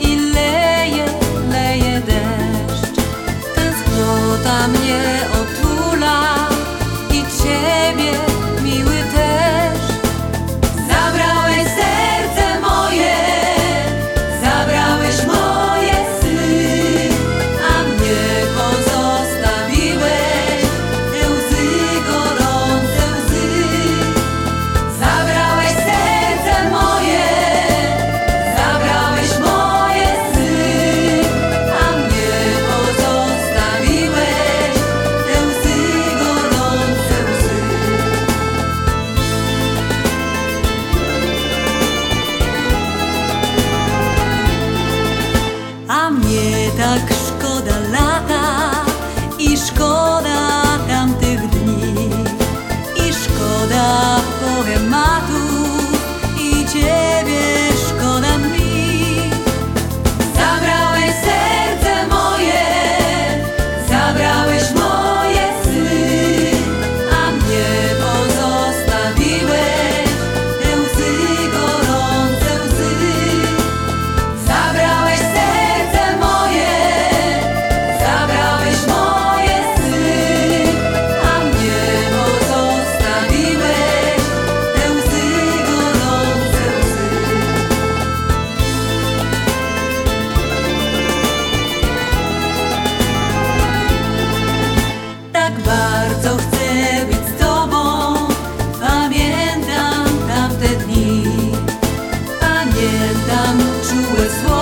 i leje, leje deszcz. Tęsknota mnie with one.